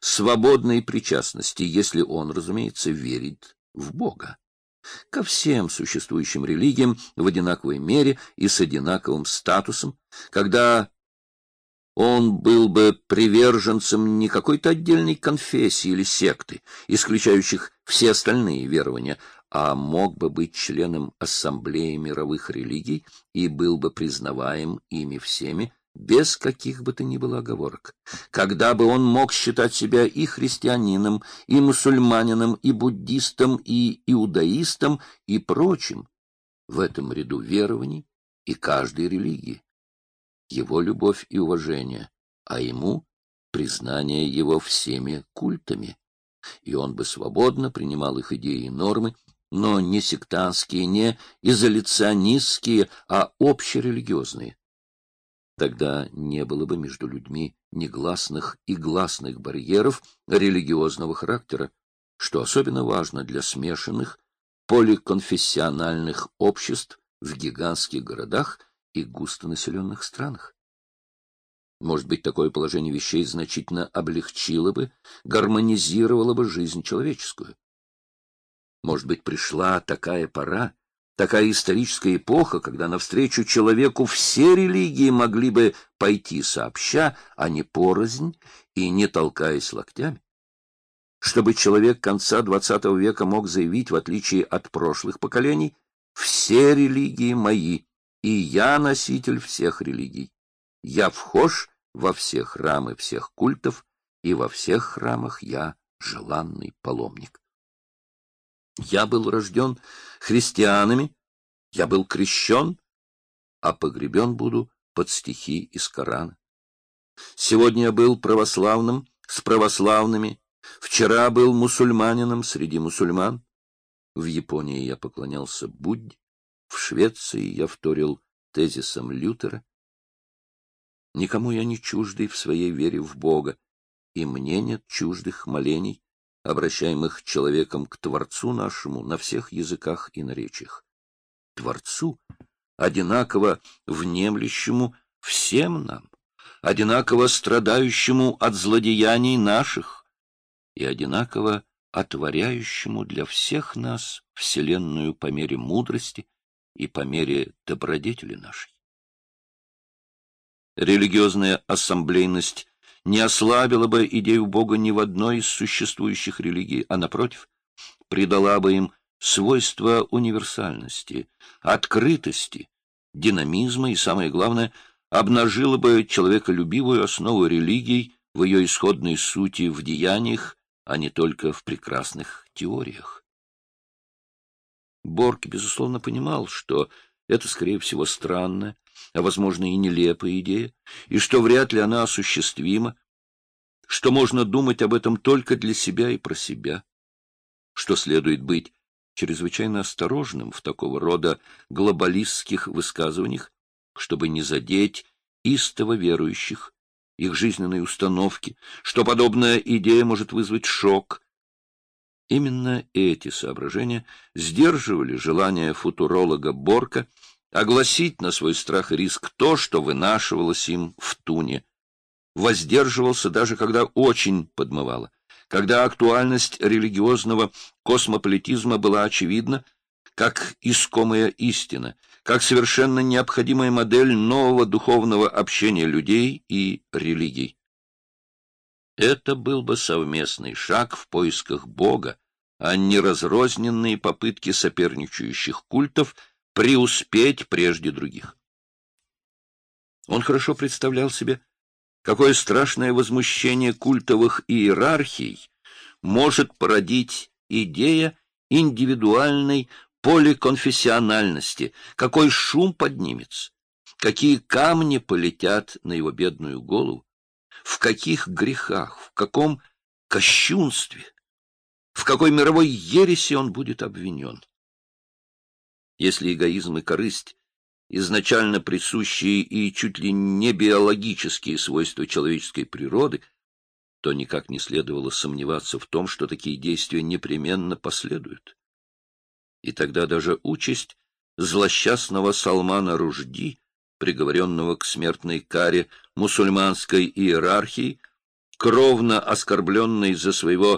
свободной причастности, если он, разумеется, верит в Бога. Ко всем существующим религиям в одинаковой мере и с одинаковым статусом, когда он был бы приверженцем не какой-то отдельной конфессии или секты, исключающих все остальные верования, а мог бы быть членом Ассамблеи мировых религий и был бы признаваем ими всеми, без каких бы то ни было оговорок. Когда бы он мог считать себя и христианином, и мусульманином, и буддистом, и иудаистом, и прочим, в этом ряду верований и каждой религии его любовь и уважение, а ему признание его всеми культами. И он бы свободно принимал их идеи и нормы, но не сектантские, не изоляционистские, а общерелигиозные. Тогда не было бы между людьми негласных и гласных барьеров религиозного характера, что особенно важно для смешанных поликонфессиональных обществ в гигантских городах и густонаселенных странах. Может быть, такое положение вещей значительно облегчило бы, гармонизировало бы жизнь человеческую. Может быть, пришла такая пора, такая историческая эпоха, когда навстречу человеку все религии могли бы пойти сообща, а не порознь и не толкаясь локтями. Чтобы человек конца XX века мог заявить, в отличие от прошлых поколений, «все религии мои», и я носитель всех религий. Я вхож во все храмы всех культов, и во всех храмах я желанный паломник. Я был рожден христианами, я был крещен, а погребен буду под стихи из Корана. Сегодня я был православным с православными, вчера был мусульманином среди мусульман. В Японии я поклонялся Будде, в Швеции я вторил тезисом Лютера. Никому я не чуждый в своей вере в Бога, и мне нет чуждых молений, обращаемых человеком к Творцу нашему на всех языках и наречиях. Творцу, одинаково внемлющему всем нам, одинаково страдающему от злодеяний наших и одинаково отворяющему для всех нас вселенную по мере мудрости и по мере добродетели нашей. Религиозная ассамблейность не ослабила бы идею Бога ни в одной из существующих религий, а, напротив, придала бы им свойства универсальности, открытости, динамизма и, самое главное, обнажила бы человеколюбивую основу религий в ее исходной сути в деяниях, а не только в прекрасных теориях. Борг, безусловно, понимал, что это, скорее всего, странная, а, возможно, и нелепая идея, и что вряд ли она осуществима, что можно думать об этом только для себя и про себя, что следует быть чрезвычайно осторожным в такого рода глобалистских высказываниях, чтобы не задеть истово верующих, их жизненные установки, что подобная идея может вызвать шок, Именно эти соображения сдерживали желание футуролога Борка огласить на свой страх и риск то, что вынашивалось им в туне. Воздерживался даже когда очень подмывало, когда актуальность религиозного космополитизма была очевидна, как искомая истина, как совершенно необходимая модель нового духовного общения людей и религий. Это был бы совместный шаг в поисках Бога, а не разрозненные попытки соперничающих культов преуспеть прежде других. Он хорошо представлял себе, какое страшное возмущение культовых иерархий может породить идея индивидуальной поликонфессиональности, какой шум поднимется, какие камни полетят на его бедную голову, в каких грехах, в каком кощунстве, в какой мировой ереси он будет обвинен. Если эгоизм и корысть, изначально присущие и чуть ли не биологические свойства человеческой природы, то никак не следовало сомневаться в том, что такие действия непременно последуют. И тогда даже участь злосчастного Салмана Ружди приговоренного к смертной каре мусульманской иерархии, кровно оскорбленный за своего